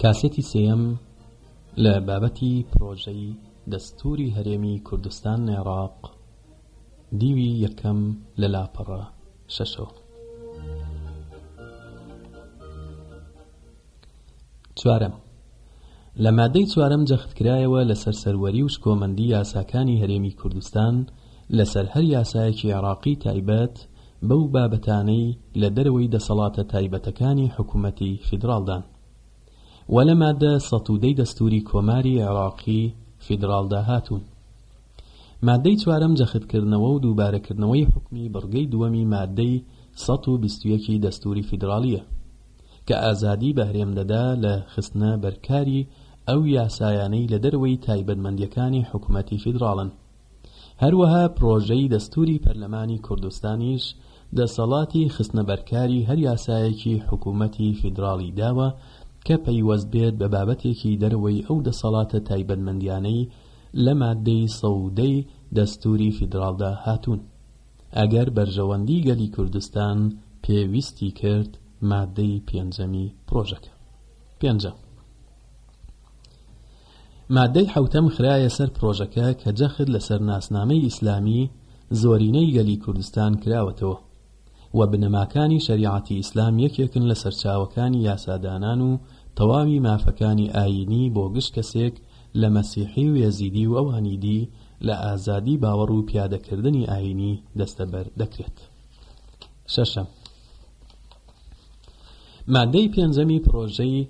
کاسێتی سێیەم لە بابەتی پڕۆژەی دەستووری هەرێمی کوردستان-عێڕاق، دیوی یەکەم لە لاپەڕە شەشەوە. چوارەم، لە ماددەی چوارەم جەخت کرایەوە لەسەر سەروەری و شکۆمەندی یاساکانی هەرێمی کوردستان لەسەر هەر یاسایەکی عێڕاقی تایبەت بەو بابەتانەی لە دەرەوەی دەسەڵاتە تایبەتەکانی حکوومەتی فیدراڵدان. و لە ماددە سەد و دەی دەستووری کۆماری عێڕاقی فیدڕاڵدا هاتوون. ماددەی چوارەم جەختکردنەوە و دووبارەکردنەوەی حوکمی بڕگەی دووەمی ماددەی سەد و بیست و یەکی دەستووری فیدڕاڵییە کە ئازادی بە هەرێم دەدا لە خستنە بەرکاری ئەو یاسایانەی لە دەرەوەی تایبەتمەندییەکانی حکومەتی فیدڕاڵن. هەروەها پرۆژەی دەستوری پەرلەمانی کوردستانیش دەسەڵاتی خستنە بەرکاری هەر یاسایەکی حکومەتی فیدراڵی داوە کە پەیوەست بێت بە بابەتێکی دەرەوەی ئەو دەسەڵاتە تایبەتمەندیانەی لە ماددەی سەد و دە ی دەستوری فیدراڵدا هاتوون ئەگەر بەرژەوەندی گەلی کوردستان پێویستی کرد ماددەی پێنجەمی پرۆژەکە پێنجەم. مادەی حەوتەم خرایە سەر پرۆژەکە کە جەخت لەسەر ناسنامەی ئیسلامی زۆرینەی گەلی کوردستان کراوەتەوە و بنەماکانی شەریعەتی ئیسلام یەکێکن لە سەرچاوەکانی یاسادانان و تەواوی مافەکانی ئایینی بۆ گشت کەسێک لە مەسیحی و یەزیدی و ئەوانی دی لە ئازادی باوەڕ و پیادەکردنی ئایینی دەستەبەر دەکرێت شەشەم. ماددەی پێنجەمی پرۆژەی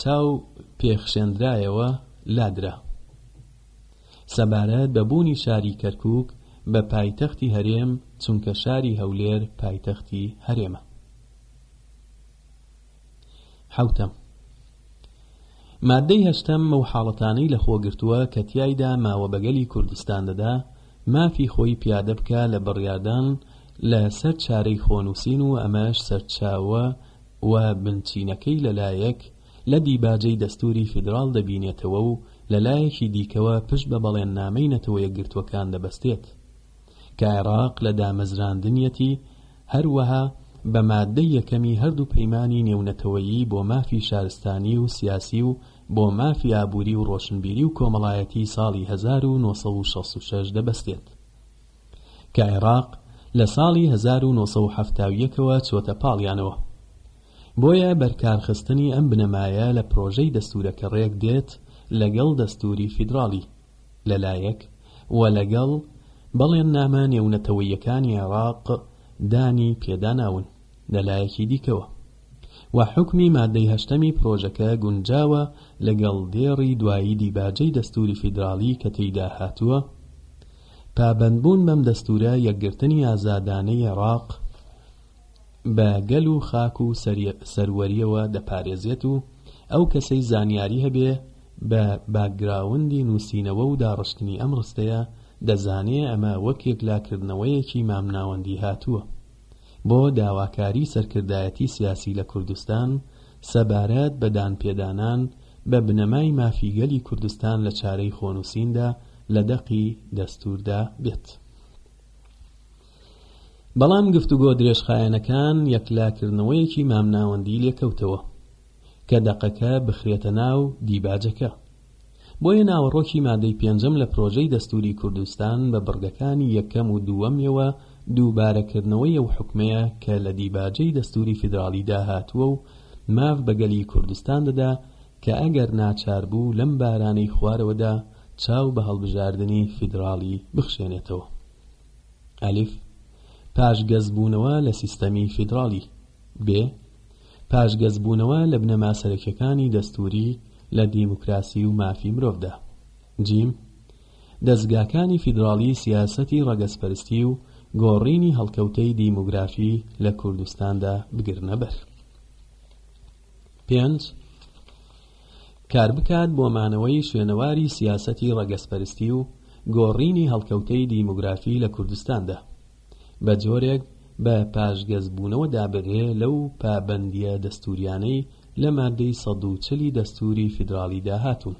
چاو پێخشێندرایەوە لادرا سەبارەت بە بوونی شاری کەرکوک بە پایتەختی هەرێم چونکە شاری هەولێر پایتەختی هەرێمە. حەوتەم، ماددەی هەشتەم ئەو حاڵەتانەی لەخۆ گرتووە کە تیایدا ماوە بە گەلی کوردستان دەدا مافی خۆی پیادە بکا لە بڕیاردان لە سەر چارەی خۆنووسین و ئەمەش سەرچاوە و بنچینەکەی لە لایەک لە دیباجەی دەستووری فیدراڵ دەبینێتەوە و لە لایەکی دیکەوە پشت بە بەڵێننامەی نەتەوە یەکگرتووەکان دەبەستێت. کە عێراق لە دامەزراندنیەتی، هەروەها بە ماددەی یەکەمی هەردوو پەیمانی نێونەتەوەیی بۆ مافی شارستانی و سیاسی و بۆ مافی ئابووری و ڕۆشنبیری و کۆمەڵایەتی ساڵی هەزار و نۆ سەد و شەست و شەش دەبەستێت کە عێراق لە ساڵی هەزار و نۆ سەد و حەفتا و یەک ەوە چۆتە پاڵیانەوە. بۆیە بەرکارخستنی ئەم بنەمایە لە پرۆژەی دەستوورەکە ڕێک دێت لەگەڵ دەستووری فیدراڵی. لەلایەک، و لەگەڵ بەڵێننامە نێونەتەوەییەکانی عێراق دانی پێداناون لەلایەکی دیکەوە، و حوکمی ماددەی هەشتەمی پڕۆژەکە گونجاوە لەگەڵ دێڕی دوایی دیباجەی دەستووری فیدراڵی کە تێیدا هاتووە، پابەندبوون بەم دەستوورە یەکگرتنی ئازادانەی عێراق بە گەل و خاک و سەروەرییەوە دەپارێزێت و ئەو کەسەی زانیاری هەبێ، بە باکگراوندی نووسینەوە و داڕشتنی ئەم ڕستەیە، دەزانێ ئەمە وەک یەکلاکردنەوەیەکی مامناوەندی هاتووە بۆ داواکاری سەرکردایەتی سیاسی لە کوردستان سەبارەت بە دانپێدانان بە بنەمای مافی گەلی کوردستان لە چارەی خۆنووسیندا لە دەقی دەستووردا بێت. بەڵام گفتوگۆ درێژخایەنەکان یەکلاکردنەوەیەکی مامناوەندی لێکەوتەوە. کە دەقەکە بخرێتە ناو دیباجەکە. بۆیە ناوەڕۆکی مادەی پێنجەم لە پرۆژەی دەستووری کوردستان بە بڕگەکانی یەکەم و دووەمیەوە دووبارەکردنەوەی ئەو حوکمەیە کە لە دیباجەی دەستووری فیدراڵیدا هاتووە و ماف بە گەلی کوردستان دەدا کە ئەگەر ناچار بوو لەم بارانەی خوارەوەدا چاو بە هەڵبژاردنی فیدراڵی بخشێنێتەوە. ئەلف پاشگەزبوونەوە لە سیستەمی فیدراڵی. بێ پاشگەزبوونەوە لە بنەما سەرەکیەکانی دەستووری لە دیموکراسی و مافی مرۆڤدا. ج. دەزگاکانی فیدراڵی سیاسەتی ڕەگەزپەرستی و گۆڕینی هەڵکەوتەی دیمۆگرافی لە کوردستاندا بگرنەبەر. پێنج. کاربکات بۆ مانەوەی شوێنەواری سیاسەتی ڕەگەزپەرستی و گۆڕینی هەڵکەوتەی دیمۆگرافی لە کوردستاندا. بە جۆرێک بە پاشگەزبوونەوە دابنرێ لەو پابەندییە دەستوورییانەی لە ماددەی سەد و چل ی دەستووری فیدراڵیدا هاتوون.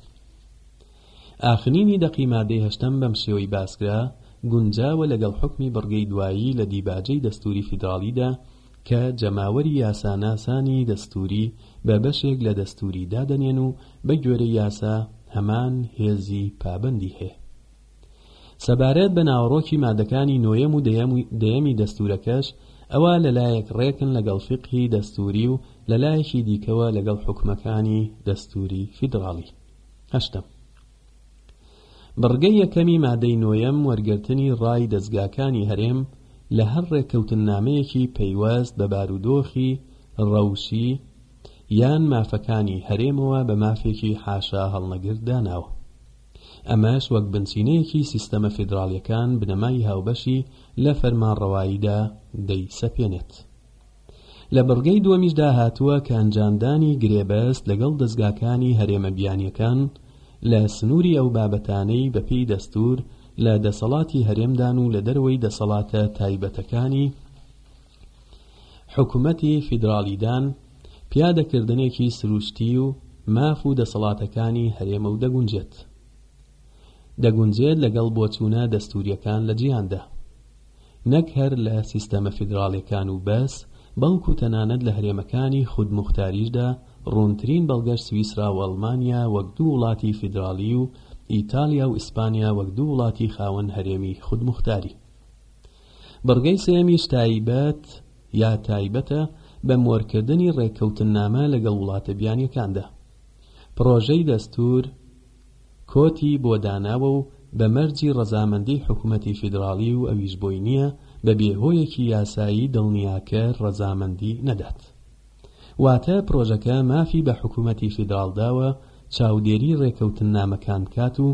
ئاخنینی دەقی ماددەی هەشتەم بەم شێوەی باسکرا، گونجاوە لەگەڵ حوکمی بڕگەی دوایی لە دیباجەی دەستووری فیدراڵیدا کە جەماوەری یاساناسانی دەستووری بە بەشێک لە دەستووری دادەنێن و بە گوێرەی یاسا هەمان هێزی پابەندی هەیە. سەبارەت بە ناوەڕۆکی مادەکانی نۆیەم و دەیەمی دەستورەکەش ئەوا لە لایەک ڕێکن لەگەڵ فیقهی دەستوری و لە لایەکی دیکەوە لەگەڵ حوکمەکانی دەستوری فیدڕاڵی. هەشتەم. بڕگەی یەکەمی مادەی نۆیەم وەرگرتنی ڕای دەزگاکانی هەرێم لە هەر ڕێککەوتننامەیەکی پەیوەست بە بارودۆخی ڕەوشی یان مافەکانی هەرێمەوە بە مافێکی حاشا هەڵنەگر داناوە. ئەمەش وەک بنچینەیەکی سیستەمە فیدراڵیەکان بنەمای هاوبەشی لە فەرمانڕەواییدا دەیسەپێنێت. لە بڕگەی دووەمیشدا هاتووە کە ئەنجامدانی گرێبەست لەگەڵ دەزگاکانی هەرێمە بیانیەکان لە سنوری ئەو بابەتانەی بە پێی دەستور لە دەسەڵاتی هەرێمدان و لە دەرەوەی دەسەڵاتە تایبەتەکانی حکومەتی فیدراڵیدان پیادە کردنێکی سروشتی و ماف و دەسەڵاتەکانی هەرێمە و دەگونجێت دەگونجێت لەگەڵ بۆچوونە دەستوریەکان لە جیهاندا نەک هەر لە سیستەمە فیدراڵیەکان و بەس بەڵکو تەنانەت لە هەرێمەکانی خود موختاریشدا ڕوونترین بەڵگەش سویسرا و ئەڵمانیا وەک دوو وڵاتی فیدراڵی و ئیتالیا و ئیسپانیا وەک دوو وڵاتی خاوەن هەرێمی خود موختاری بڕگەی سێیەمیش تایبەت یا تایبەتە بە مۆرکردنی ڕێککەوتننامە لەگەڵ وڵاتە بیانیەکاندا. پڕۆژەی دەستوور کۆتی بۆ داناوە و بە مەرجی ڕەزامەندیی حکومەتی فیدراڵی و ئەویش بۆی نییە بە بێ هۆیەکی یاسایی دڵنیاکەر ڕەزامەندی نەدات. واتە پرۆژەکە مافی بە حکومەتی فیدراڵ داوە چاودێری رێکەوتننامەکان بکات و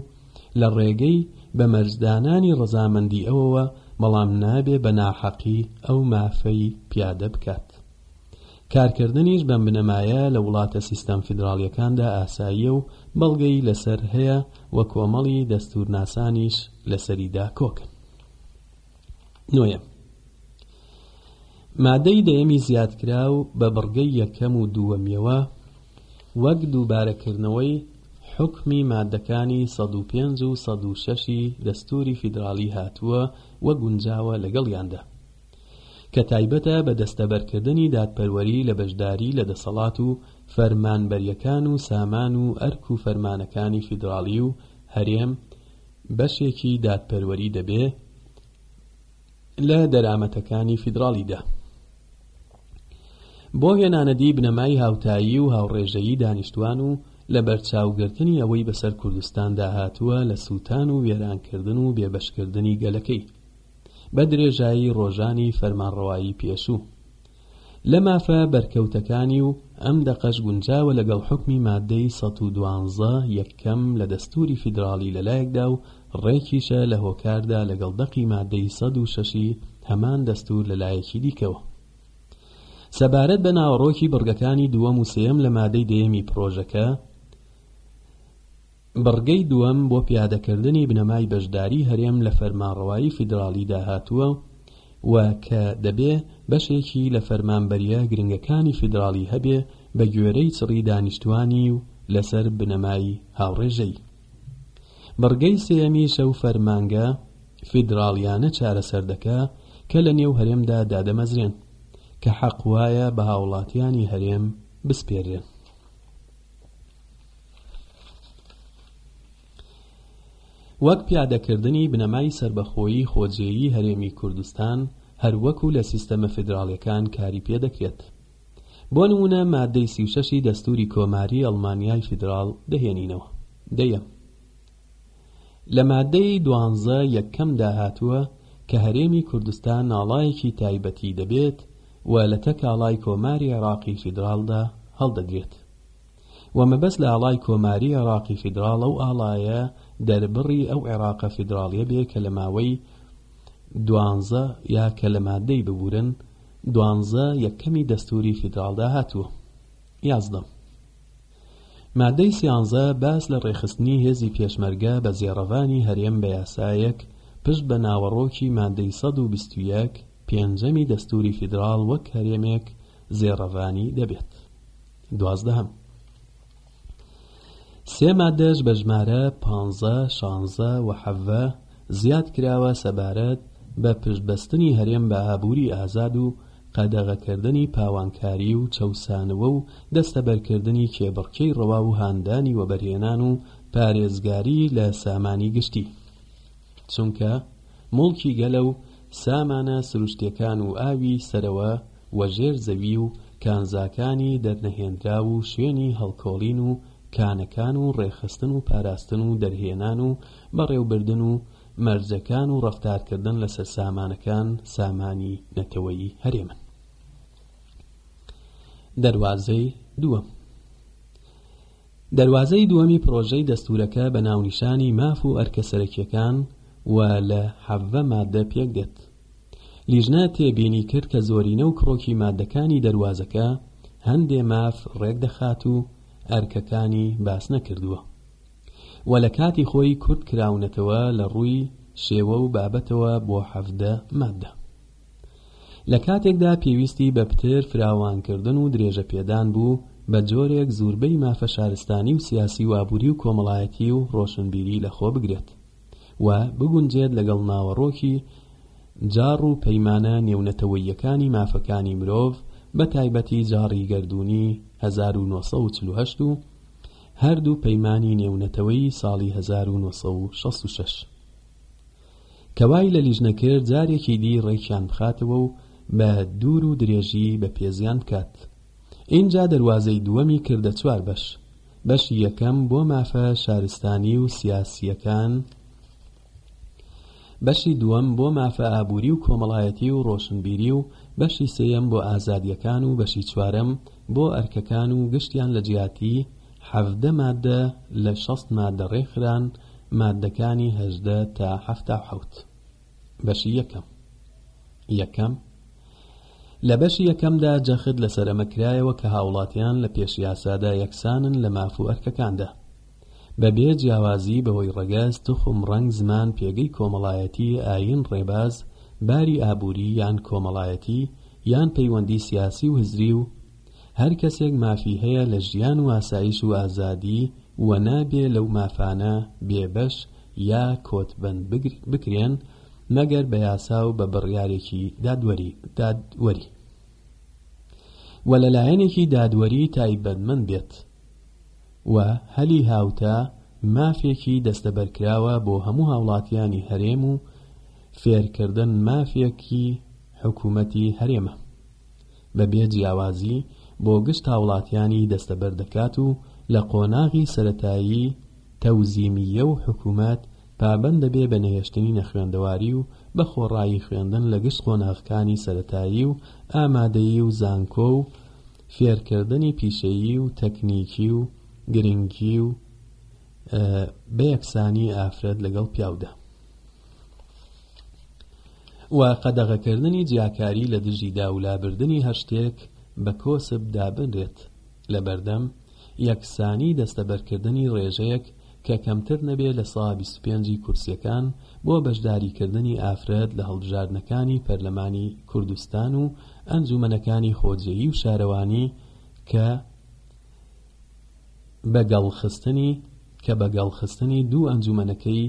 لە رێگەی بە مەرجدانانی رەزامەندی ئەوەوە بەڵام نابێ بە ناحەقی ئەو مافەی پیادە بکات. کارکردنیش بەم بنەمایە لە وڵاتە سیستەم فیدراڵیەکاندا ئاساییە و بەڵگەی لەسەر هەیە و کۆمەڵی دەستورناسانیش لەسەریدا کۆکن. نۆیەم مادەی دەیەمی زیادکراو بە بڕگەی یەکەم و دووەمیەوە وەک دووبارەکردنەوەی حکمی مادەکانی 105 و 106ی دەستوری فیدراڵی هاتووە و گونجاوە لەگەڵ یاندا کە تایبەتە بە دەستەبەرکردنی دادپەروەری لە بەشداری لە دەسەڵات و فەرمانبەریەکان و سامان و ئەرک و فەرمانەکانی فیدراڵی و هەرێم بەشێکی دادپەروەری دەبێ لە دەرامەتەکانی فیدراڵیدا بۆ هێنانەدی بنەمای هاوتایی و هاوڕێژەیی دانیشتوان و لە بەرچاوگرتنی ئەوەی بەسەر کوردستاندا هاتووە لە سووتان و وێرانکردن و بێبەشکردنی گەلەکەی بە درێژایی ڕۆژانی فەرمانڕەوایی پێشوو لە مافە بەرکەوتەکانی و ئەم دەقەش گونجاوە لەگەڵ حوکمی ماددەی سەد و دوانزە یەکەم لە دەستووری فیدراڵی لە لایەکدا و ڕێکیشە لە هۆکاردا لەگەڵ دەقی ماددەی سەد و شەش ی هەمان دەستوور لە لایەکی دیکەوە سەبارەت بە ناوەڕۆکی بڕگەکانی دووەم و سێیەم لە مادەی دەیەمی پڕۆژەکە بڕگەی دووەم بۆ پیادەکردنی بنەمای بەشداری هەرێم لە فەرمانڕەوایی فیدراڵیدا هاتووە و کە دەبێ بەشێکی لە فەرمانبەرییە گرنگەکانی فیدراڵی هەبێ بە گوێرەی چڕی دانیشتوانی و لەسەر بنەمای هاوڕێژەیی. بڕگەی سێیەمیش ئەو فەرمانگە فیدراڵیانە چارەسەر دەکا کە لە نێو هەرێمدا دادەمەزرێن کە حەق وایە بە هاوڵاتیانی هەرێم بسپێررێن. وەک پیادەکردنی بنەمای سەربەخۆیی خۆجێیی هەرێمی کوردستان هەر وەکو لە سیستەمە فیدراڵیەکان کاری پێ دەکرێت. بۆ نمونە مادەی سی و شەش ی دەستوری کۆماری ئەڵمانیای فیدراڵ دەهێنینەوە. دەیەم. لە مادەی دوانزە یەکەم دا هاتووە کە هەرێمی کوردستان ئاڵایەکی تایبەتی دەبێت و لە تەک ئاڵای کۆماری عێراقی فیدراڵدا هەڵدەگرێت. و مەبەست لە ئاڵای کۆماری عێڕاقی فیدڕاڵ ئەو ئاڵایە دەربڕی ئەو عێڕاقە فیدڕاڵیە بێ کە لە ماوەی دوانزە یا کە لە ماددەی ببورن دوانزە یەکەمی دەستوری فیدڕاڵدا هاتووە یازدەم مادەی سیانزە باس لە ڕێخستنی هێزی پێشمەرگە بە زێڕەڤانی هەرێم بە یاسایەک پشت بە ناوەڕۆکی مادەی ١٢١ پێنجەمی دەستوری فیدراڵ وەک هەرێمێک زێڕەڤانی دەبێت. دوازدەهەم سێ مادەش بە ژمارە پانزە شانزە و حەڤە زیاد کراوە سەبارەت بە پشتبەستنی هەرێم بە ئابووری ئازاد و قەدەغەکردنی پاوانکاری و چەوسانەوە و دەستەبەرکردنی کێبڕکێی ڕەوا و هاندانی وەبەرهێنان و پارێزگاری لە سامانی گشتی چونکە موڵکی گەلە و سامانە سروشتیەکان و ئاوی سەرەوە و ژێر زەوی و کانزاکانی دەرنەهێنراو و شوێنی هەڵکۆڵین و کانەکان و ڕێکخستن و پاراستن و دەرهێنان و بەڕێوبردن و مەرجەکان و ڕەفتارکردن لەسەر سامانەکان سامانی نەتەوەیی هەرێمن. دەروازەی دووەم دەروازەی دووەمی پڕۆژەی دەستورەکە بە ناونیشانی ماف و ئەرکە سەرەکیەکان و لە حەڤە مادە پێکدێت لیژنە تێبینی کرد کە زۆرینە و کڕۆکی ماددەکانی دەروازەکە هەندێ ماف ڕێکدەخات و ئەرکەکانی باسنەکردووە و لە کاتی خۆی کورت کراونەتەوە لە ڕووی شێوە و بابەتەوە بۆ حەڤدە ماددە لە کاتێکدا پێویستی بە پتر فراوانکردن و درێژەپێدان بوو بە جۆرێک زوربەی مافە شارستانی و سیاسی و ئابووری و کۆمەڵایەتی و ڕۆشنبیری لەخۆ بگرێت. و بگونجێت لەگەڵ ناوەڕۆکی جاڕ و پەیمانە نێونەتەوەییەکانی مافەکانی مرۆڤ بە تایبەتی جاڕی گەردوونی هەزار و نۆ سەد و چل و هەشت و هەردوو پەیمانی نێونەتەوەیی ساڵی هەزار و نۆ سەد و شەست و شەش کە وای لە لیژنە کرد جارێکی دی ڕێکیان بخاتەوە و بە دوور و درێژی بە پێزیان بکات ئینجا دەروازەی دووەمی کردە چوار بەش بەشی یەکەم بۆ مافە شارستانی و سیاسییەکان بەشی دووەم بۆ مافە ئابووری و کۆمەڵایەتی و ڕۆشنبیری و بەشی سێیەم بۆ ئازادییەکان و بەشی چوارەم بۆ ئەرکەکان و گشتیان لە جیاتی حەڤدە ماددە لە شەست ماددە ڕێکخران ماددەکانی هەژدە تا حەفتا و حەوت بەشی یەکەم یەکەم لە بەشی یەکەمدا جەخت لەسەر ئەمە کرایەوە کە هاوڵاتیان لە پێش یاسادا یەکسانن لە ماف و ئەرکەکاندا بە بێ جیاوازی بەوەی ڕەگەز، توخم، ڕەنگ، زمان، پێگەی کۆمەڵایەتی، ئایین، ڕێباز، باری ئابووری یان کۆمەڵایەتی یان پەیوەندی سیاسی و هزری و هەر کەسێک مافی هەیە لە ژیان و ئاسایش و ئازادی و نابێ لەو مافانە بێ بەش یا کۆتبەند بکرێن مەگەر بە یاسا و بە بڕیارێکی دادوەری و لە لایەنێکی دادوەری تایبەتمەند بێت و هەلی هاوتا مافێکی دەستەبەرکراوە بۆ هەموو هاوڵاتیانی هەرێم و فێرکردن مافێکی حکوومەتی هەرێمە بە بێ جیاوازی بۆ گشت هاوڵاتیانی دەستەبەر دەکات و لە قۆناغی سەتایی تەوزیمیە و حکوومەت پابەند دەبێ بە نەهێشتنی نەخوێندەواری و بە خۆڕایی خوێندن لە گشت قۆناغەکانی سەرەتایی و ئامادەیی و زانکۆ و فێرکردنی پیشەیی و تەکنیکی و گرنگی و بە یەکسانی ئافرەت لەگەڵ پیاودا و قەدەغەکردنی جیاکاری لە دژیدا و لابردنی هەر شتێک بە کۆسپ دابنرێت لەبەردەم یەکسانی دەستەبەرکردنی ڕێژەیەک کە کەمتر نەبێ لە سا بیست و پێنج ی کورسیەکان بۆ بەشداریکردنی ئافرەت لە هەڵبژاردنەکانی پەرلەمانی کوردستان و ئەنجومەنەکانی خۆجێی و شارەوانی کە بە گەڵ خستنی کە بە گەڵ خستنی دوو ئەنجومەنەکەی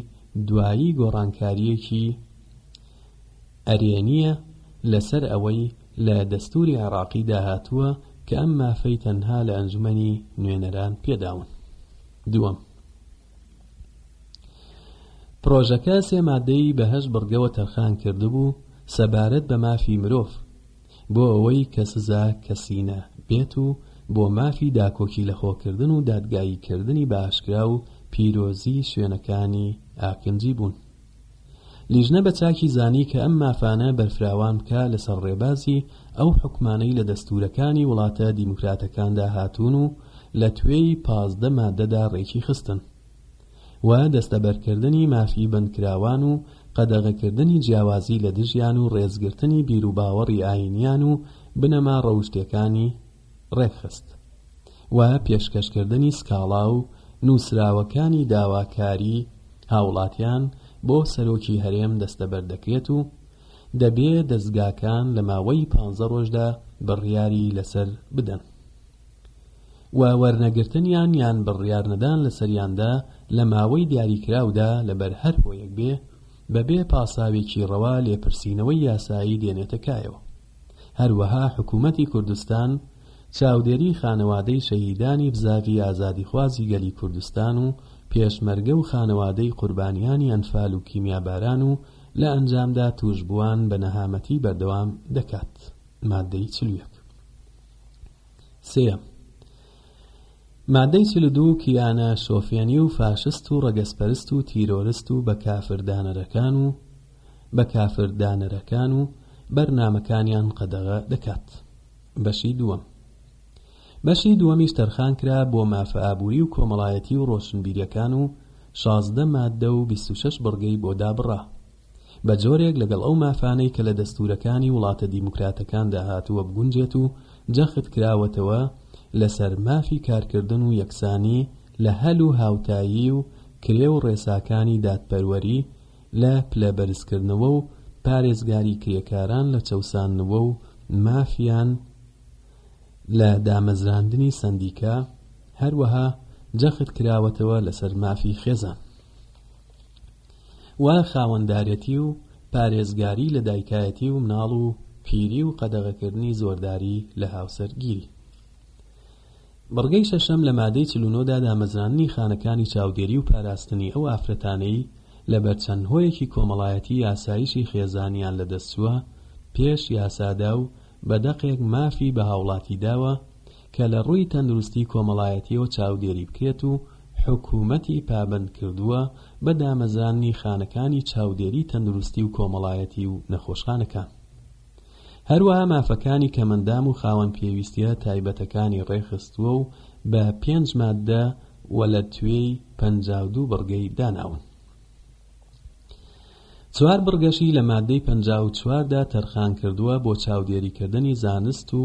دوایی گۆڕانکاریەکی ئەرێنیە لە سەر ئەوەی لە دەستوری عێراقی دا هاتووە کە ئەم مافەی تەنها لە ئەنجومەنی نوێنەران پێداون. دووەم، پرۆژەکە سێ مادەی بە هەشت بڕگەوە تەرخان کردبوو سەبارەت بە مافی مرۆڤ، بۆ ئەوەی کە سزا کەسینە بێت و بۆ مافی داکۆکی لە خۆکردن و دادگایی کردنی بە ئاشکرا و پیرۆزی شوێنەکانی ئاکنجی بوون. لیژنە بە چاکی زانی کە ئەم مافانە بەرفراوان بکا لەسەر ڕێبازی ئەو حوکمانەی لە دەستوورەکانی وڵاتە دیموکراتەکاندا هاتوون و لە توێی پازدە ماددەدا ڕێکی خستن و دەستەبەرکردنی مافی بەندکراوان و قەدەغەکردنی جیاوازی لە دژیان و ڕێزگرتنی بیروباوەڕی ئایینیان و بنەما ڕەوشتێکانی ڕێکخست و پێشکەشکردنی سکاڵا و نووسراوەکانی داواکاری هاوڵاتیان بۆ سەرۆکی هەرێم دەستەبەر دەکرێت و دەبێ دەزگاکان لە ماوەی پانزە ڕۆژدا بڕیاری لەسەر بدەن و وەرنەگرتنیان یان بڕیارنەدان لەسەریاندا لە ماوەی دیاریکراودا لەبەر هەر هۆیەک بێ بەبێ پاساوێکی ڕەوا لێپرسینەوەی یاسایی دێنێتە کایەوە. هەروەها حکوومەتی کوردستان چاودێری خانەوادەی شەهیدانی بزاڤی ئازادیخوازی گەلی کوردستان و پێشمەرگە و خانەوادەی قوربانیانی ئەنفال و کیمیاباران و لە ئەنجامدا تووشبووان بە نەهامەتی بەردەوام دەکات ماددەی چل و یەک. سێیەم، مادەی چل و دوو کیانە شۆفێنی و فاشست و ڕەگەزپەرست و تیرۆرست و بە کافر دانەرەکان و بە کافر دانەرەکان و بەر نامەکانیان قەدەغە دەکات بەشی دووەم بەشی دووەمیش تەرخان کرا بۆ مافە ئابووری و کۆمەڵایەتی و ڕۆشنبیریەکان و شازدە مادە و بیست و شەش بڕگەی بۆ دابڕا بە جۆرێک لەگەڵ ئەو مافانەی کە لە دەستوورەکانی وڵاتە دیموکراتەکاندا هاتووە بگونجێت و جەخت کراوەتەوە لەسەر مافی کارکردن و یەکسانی لە هەل و هاوتایی و کرێ و ڕێساکانی دادپەروەری لە پلە بەرزکردنەوە و پارێزگاری کرێکاران لە چەوساندنەوە و مافیان لە دامەزراندنی سەندیکا، هەروەها جەخت کراوەتەوە لەسەر مافی خێزان. و خاوەندارێتی و پارێزگاری لە دایکایەتی و مناڵ و پیری و قەدەغەکردنی زۆرداری لە هاوسەرگیری. بڕگەی شەشەم لە مادەی چل و نۆ دا دامەزراندنی خانەکانی چاودێری و پاراستنی ئەو ئافرەتانەی لەبەر چەند هۆیەکی کۆمەڵایەتی ئاسایشی خێزانیان لە دەست چووە پێش یاسادا و بە دەقێک مافی بە هاوڵاتی داوە کە لە ڕووی تەندروستی کۆمەڵایەتیەوە چاودێری بکرێت و حکومەتی پابەند کردووە بە دامەزراندنی خانەکانی چاودێری تەندروستی و کۆمەڵایەتی و نەخۆشخانەکان هەروەها مافەکانی کەمەندام و خاوەن پێویستیە تایبەتەکانی ڕێکخستووە و بە پێنج ماددە و لە توێی پەنجا و دوو بڕگەی داناون. چوار بڕگەشی لە ماددەی پەنجا و چوار دا تەرخان کردووە بۆ چاودێریکردنی زانست و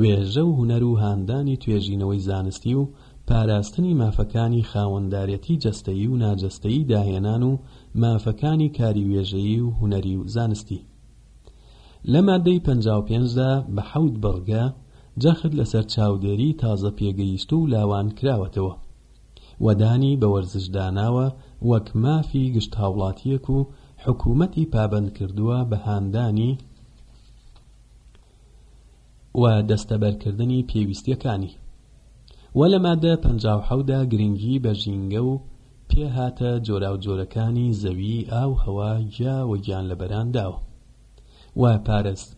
وێژە و هونەر و هاندانی توێژینەوەی زانستی و پاراستنی مافەکانی خاوەندارێتی جەستەیی و ناجەستەیی داهێنان و مافەکانی کاری وێژەیی و هونەری و زانستی. لە ماددەی پەنجا و پێنج دا بە حەوت بڕگە جەخت لەسەر چاودێریی تازە پێگەییشتوو و لاوان کراوەتەوە. و دانی بە وەرزشدا ناوە وەک مافی گشت هاوڵاتییەک و حکوومەتی پابەند کردووە بە هاندانی و دەستەبەرکردنی پێویستییەکانی و لە مادە پەنجا و حەوت دا گرنگی بە ژینگە و پێهاتە جۆراوجۆرەکانی زەوی، ئاو، هەوا، گیا و گیانلەبەران داوە.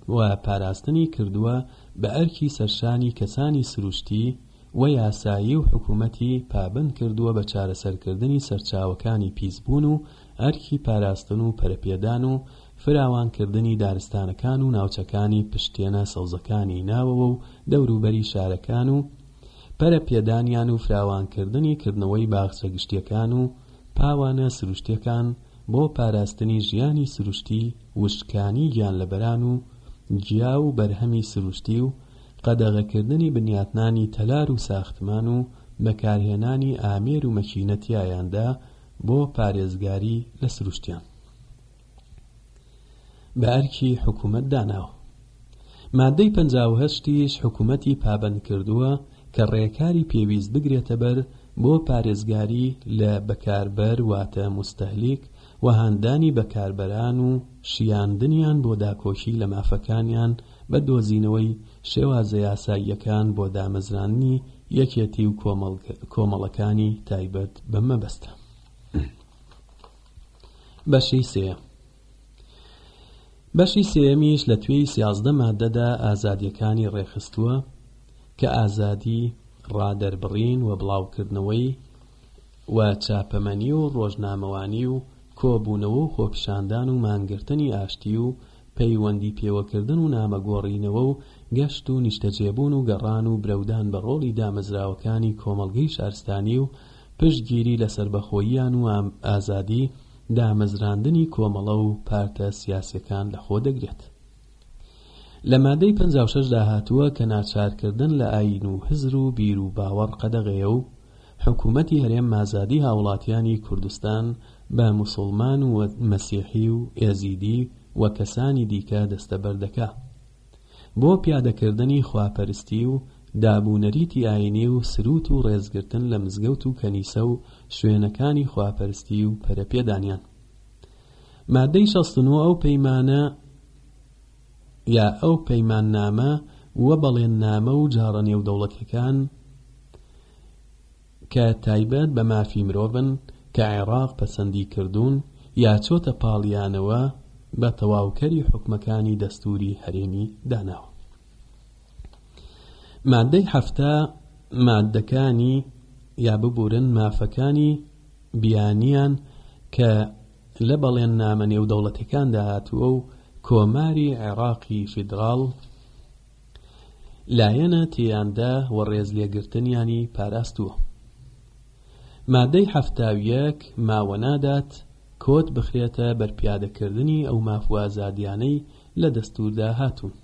و پاراستنی کردووە بە ئەرکی سەرشانی کەسانی سروشتی و یاسایی و حکومەتی پابەند کردووە بە چارەسەرکردنی سەرچاوەکانی پیسبوون و ئەرکی پاراستن و پەرەپێدان و فراوانکردنی دارستانەکان و ناوچەکانی پشتێنە سەوزەکانی ناوەوە و دەوروبەری شارەکان و پەرەپێدانیان و فراوانکردنی کردنەوەی باخچە گشتیەکان و پاوانە سروشتیەکان بۆ پاراستنی ژیانی سروشتی و شکانی گیانلەبەران و گیا و بەرهەمی سروشتی و قەدەغەکردنی بنیاتنانی تەلار و ساختمان و بەکارهێنانی ئامێر و مەکینە تیایاندا بۆ پارێزگاری لە سروشتیان بە ئەرکی حکومەت داناوە. ماددەی پەنجا و هەشت یش حکومەتی پابەند کردووە کە ڕێکاری پێویست بگرێتە بەر بۆ پارێزگاری لە بەکاربەر واتە موستەهلیک و هاندانی بەکاربەران و شیاندنیان بۆ داکۆکی لە مافەکانیان بە دۆزینەوەی شێوازە یاساییەکان بۆ دامەزراندنی یەکێتی و کۆمەڵەکانی تایبەت بەم مەبەستە. بەشی سێیەم. بەشی سێیەمیش لە توێی سیازدە ماددەدا ئازادیەکانی ڕێکخستووە کە ئازادی ڕادەربڕین و بڵاوکردنەوەی و چاپەمەنی و ڕۆژنامەوانی و کۆبوونەوە و خۆپیشاندان و مانگرتنی ئاشتی و پەیوەندی پێوەکردن و نامە گۆڕینەوە و گەشت و نیشتەجێبوون و گەڕان و برەودان بە ڕۆڵی دامەزراوەکانی کۆمەڵگەی شارستانی و پشتگیری لە سەربەخۆییان و ئازادی دامەزراندنی کۆمەڵە و پارتە سیاسیەکان لەخۆ دەگرێت لە مادەی پەنجا و شەش دا هاتووە کە ناچارکردن لە ئایین و هزر و بیر و باوەڕ قەدەغەیە و حکوومەتی هەرێم مازادی هاوڵاتیانی کوردستان بە موسوڵمان و مەسیحی و ئێزیدی و کەسانی دیکە دەستەبەر دەکا. بۆ پیادەکردنی خواپەرستی و داب و نەریتی ئایینی و سرووت و ڕێزگرتن لە مزگەوت و کەنیسە و شوێنەکانی خواپەرستی و پەرەپێدانیان. مادەی شەست و نۆ ئەو پەیمانە یا ئەو پەیماننامە و بەڵێننامە و جاڕە نێودەوڵەتیەکان، کە تایبەت بە مافی مرۆڤن کە عێراق پەسەندی کردوون یا چۆتە پاڵیانەوە بە تەواوکەری حوکمەکانی دەستووری هەرێمی داناوە. ماددەی حەفتا ماددەکانی یا ببورن مافەکانی بیانیان کە لە بەڵێننامە نێودەوڵەتەکاندا هاتووە و کۆماری عێراقی فیدراڵ لایەنە تێیاندا و ڕێزلێگرتنیانی پاراستووە. مادەی حەفتا و یەک ماوە نادات کۆت بخرێتە بەر پیادەکردنی ئەو ماف و ئازادیانەی لە دەستووردا هاتوون،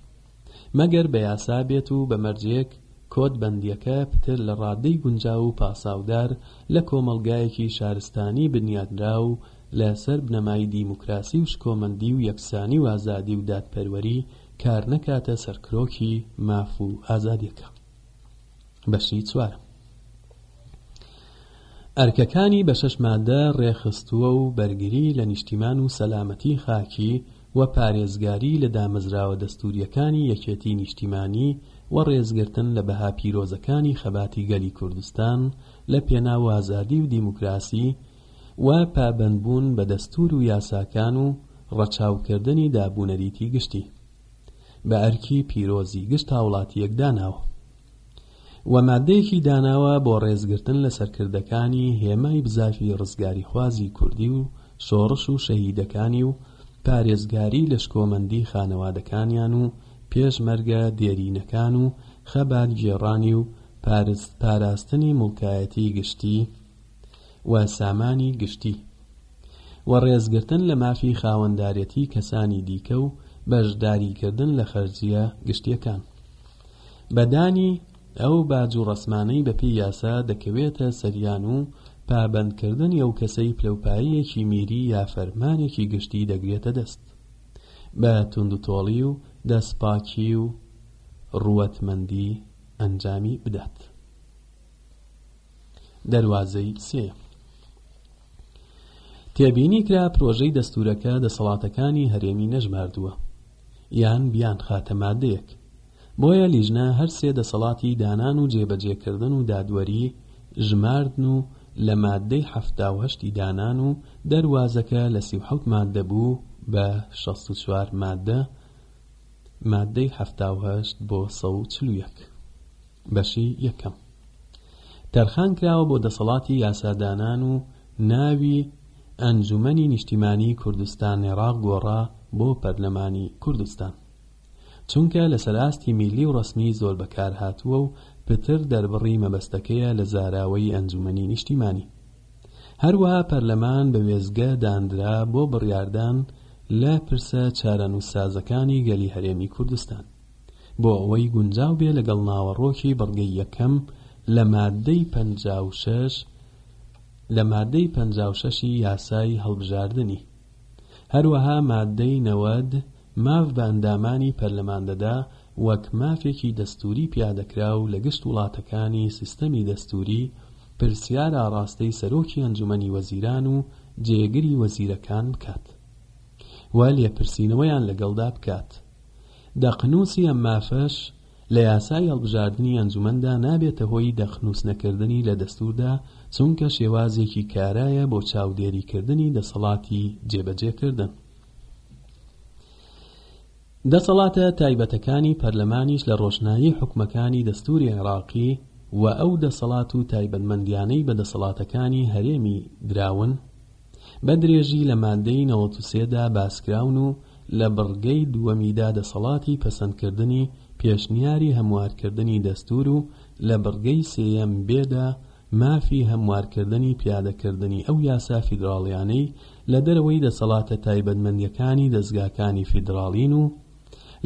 مەگەر بە یاسا بێت و بە مەرجێک کۆت بەندیەکە پتر لە ڕادەی گونجاو و پاساودار لە کۆمەڵگایەکی شارستانی بنیادنراو لە سەر بنەمای دیموکراسی و شکۆمەندی و یەکسانی و ئازادی و دادپەروەری کار نەکاتە سەر کرۆکی ماف و ئازادیەکە بەشی چوارەم ئەرکەکانی بە شەش مادە ڕێخستووە و بەرگری لە نیشتیمان و سەلامەتی خاکی و پارێزگاری لە دامەزراوە دەستوریەکانی یەکێتی نیشتیمانی و ڕێزگرتن لە بەها پیرۆزەکانی خەباتی گەلی کوردستان لە پێناو ئازادی و دیموکراسی و پابەندبوون بە دەستوور و یاساکان و ڕەچاوکردنی دابونەریتی گشتی بە ئەرکی پیرۆزی گشت هاوڵاتییەک داناوە و ماددەیەکی داناوە بۆ ڕێزگرتن لە سەرکردەکانی هێمای بزافی ڕزگاریخوازی کوردی و شۆڕش و شەهیدەکانی و پارێزگاری لە شکۆمەندی خانەوادەکانیان و پێشمەرگە دێرینەکان و خەباتگێڕانی و پاراستنی موڵکایەتی گشتی و سامانی گشتی، و ڕێزگرتن لە مافی خاوەندارێتی کەسانی دیکە و بەشداریکردن لە خەرجییە گشتییەکان. بە دانی ئەو باج و ڕەسمانەی بەپێی یاسا دەکەوێتە سەریان و پابەندکردنی ئەو کەسەی پلەوپایەیەکی میری یا فەرمانێکی گشتی دەگرێتە دەست بە توندوتۆڵی و دەستپاکی و ڕووەتمەندی ئەنجامی بدات. دەروازەی سێ تێبینی کرا پرۆژەی دەستورەکە دەسەڵاتەکانی هەرێمی نەژماردووە یان بیان خاتە مادەیەک بۆیە لیژنە هەر سێ دەسەڵاتی دانان و جێبەجێکردن و دادوەری ژماردن و لە مادەی حەفتا و هەشتی دانان و دەروازەکە لە سی و حەوت مادە بوو بە شەست و چوار مادە مادەی حەفتا و هەشت بۆ سەد و چل و یەک بەشی یەکەم تەرخان کراوە بۆ دەسەڵاتی یاسادانان و ناوی ئەنجومەنی نیشتیمانی کوردستان عێراق گۆڕا بۆ پەرلەمانی کوردستان چونکە لەسەر ئاستی میلی و ڕسمی زۆر بەکار هاتووە و پتر دەربڕی مەبەستەکەیە لە زاراوەی ئەنجومەنی نیشتیمانی هەروەها پەرلەمان بە وێزگە دانرا بۆ بڕیاردان لە پرسە چارەنووسسازەکانی گەلی هەرێمی کوردستان بۆ ئەوەی گونجاو بێ لەگەڵ ناوەڕۆکی بڕگەی یەکەم لە ماددەی پەنجا و شەش لە ماددەی پەنجا و شەش ی یاسای هەڵبژاردنی. هەروەها ماددەی نەوەد ماف بە ئەندامانی پەرلەمان دەدا وەک مافێکی دەستووری پیادەکراو لە گشت وڵاتەکانی سیستەمی دەستووری، پرسیار ئاڕاستەی سەرۆکی ئەنجومەنی وەزیران و جێگری وەزیرەکان بکات و لێپرسینەوەیان لەگەڵدا بکات. دەقنووسی ئەم مافەش لە یاسای هەڵبژاردنی ئەنجومەندا نابێتە هۆی دەقنووسنەکردنی لە دەستووردا، چونکە شێوازێکی کارایە بۆ چاودێریکردنی دەسەڵاتی جێبەجێکردن. دەسەڵاتە تایبەتەکانی پەرلەمانیش لە ڕۆشنایی حوکمەکانی دەستووری عێراقی و ئەو دەسەڵات و تایبەتمەندیانەی بە دەسەڵاتەکانی هەرێمی دراون، بە درێژی لە ماددەی نەوەد و سێ دا باسکراون و لە بڕگەی دووەمیدا دەسەڵاتی پەسەندکردنی پێشنیاری هەموارکردنی دەستوور و لە بڕگەی سێیەم بێ دا مافی هەموارکردنی پیادەکردنی ئەو یاسا فیدراڵیانەی لە دەرەوەی دەسەڵاتە تایبەتمەندەکانی دەزگاکانی فیدراڵین و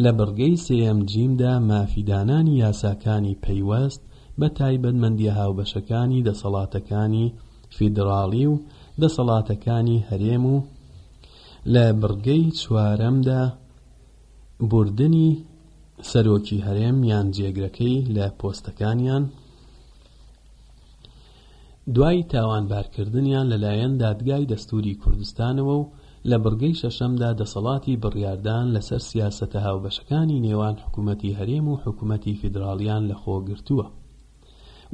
لە بڕگەی سێیەم جیم دا مافی دانانی یاساکانی پەیوەست بە تایبەتمەندیە هاوبەشەکانی دەسەڵاتەکانی فیدڕاڵی و دەسەڵاتەکانی هەرێم و لە بڕگەی چوارەمدا بوردنی سەرۆکی هەرێم یان جێگرەکەی لە پۆستەکانیان دوای تاوانبارکردنیان لەلایەن دادگای دەستوری کوردستانەوە و لە بڕگەی شەشەمدا دەسەڵاتی بڕیاردان لەسەر سیاسەتە هاوبەشەکانی نێوان حکوومەتی هەرێم و حکوومەتی فیدراڵیان لەخۆگرتووە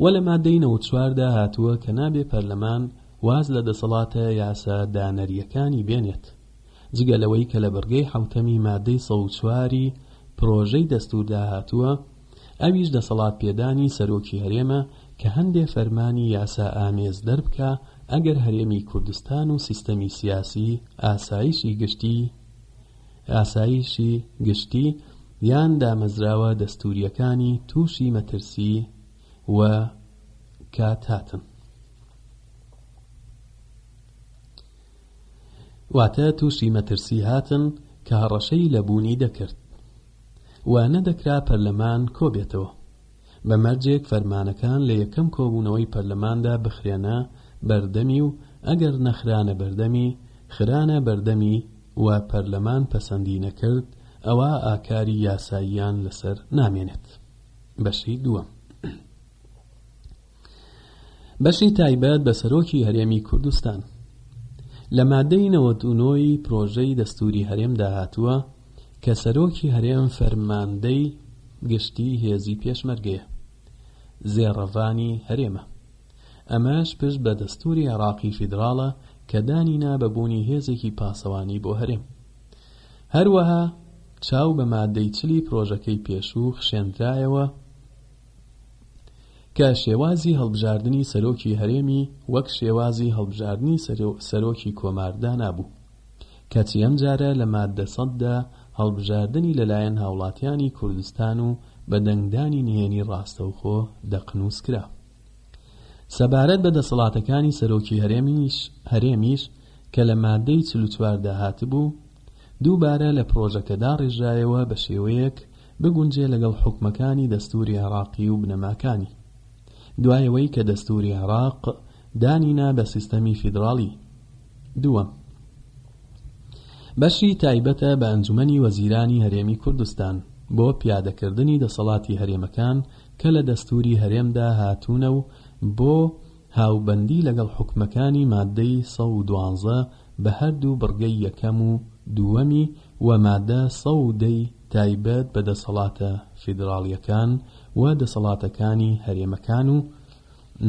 و لە ماددەی نەوەد و چوار دا هاتووە کە نابێ پەرلەمان واز لە دەسەڵاتە یاسا دانەرییەکانی بێنێت جگە لەوەی کە لە بڕگەی حەوتەمی ماددەی سەد و چوار ی پرۆژەی دەستووردا هاتووە ئەویش دەسەڵات پێدانی سەرۆکی هەرێمە کە هەندێ فەرمانی یاسا ئامێز دەربکا ئەگەر هەرێمی کوردستان و سیستەمی سیاسی ئاسایشی گشتی ئاسایشی گشتی یان دامەزراوە دەستوورییەکانی تووشی مەترسی و کات هاتن. واتە تووشی مەترسی هاتن کە هەڕەشەی لە بوونی دەکرد و نەدەکرا پەرلەمان کۆبێتەوە. بە مەرجێک فەرمانەکان لە یەکەم کۆبوونەوەی پەرلەماندا بخرێنە بەردەمی و ئەگەر نەخرانە بەردەمی، خرانە بەردەمی و پەرلەمان پەسەندی نەکرد، ئەوا ئاکاری یاساییان لەسەر نامێنێت. بەشی دووەم. بەشی تایبەت بە سەرۆکی هەرێمی کوردستان لە ماددەی نەوەد و نۆ ی پرۆژەی دەستووری هەرێمدا هاتووە کە سەرۆکی هەرێم فەرماندەی گشتی هێزی پێشمەرگەیە زێڕەڤانی هەرێمە ئەمەش پشت بە دەستووری عێراقی فیدراڵە کە دانی نا بە بوونی هێزێکی پاسەوانی بۆ هەرێم هەروەها چاو بە ماددەی چلی پرۆژەکەی پێشوو خشێندرایەوە کە شێوازی هەڵبژاردنی سەرۆکی هەرێمی وەک شێوازی هەڵبژاردنی سەرۆکی کۆمار دانابوو، کەچی ئەمجارە لە ماددە سەد دا هەڵبژاردنی لەلایەن هاوڵاتیانی کوردستان و بە دەنگدانی نهێنی ڕاستەوخۆ دەقنووس کرا. سەبارەت بە دەسەڵاتەکانی سەرۆکی هەرێمیش کە لە ماددەی چل و چوار دا هاتبوو، دووبارە لە پڕۆژەکە داڕیژرایەوە بە شێوەیەک بگونجێ لەگەڵ حوکمەکانی دەستووری عێراقی و بنەماکانی. دوای ئەوەی کە دەستووری عێراق دانی نا بە سیستەمی فیدراڵی. دووەم. بەشی تایبەتە بە ئەنجومەنی وەزیرانی هەرێمی کوردستان بۆ پیادەکردنی دەسەڵاتی هەرێمەکان کە لە دەستووری هەرێمدا هاتوونە و بۆ هاوبەندی لەگەڵ حوکمەکانی ماددەی سەد و دوازدە بە هەردوو بڕگەی یەکەم و دووەمی و مادە سەد و دە ی تایبەت بە دەسەڵاتە فیدراڵیەکان و دەسەڵاتەکانی هەرێمەکان و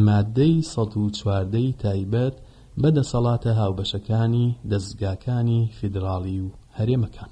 مادەی سەد و چواردە ی تایبەت بە دەسەڵاتە هاوبەشەکانی دەزگاکانی فیدراڵی و هەرێمەکان.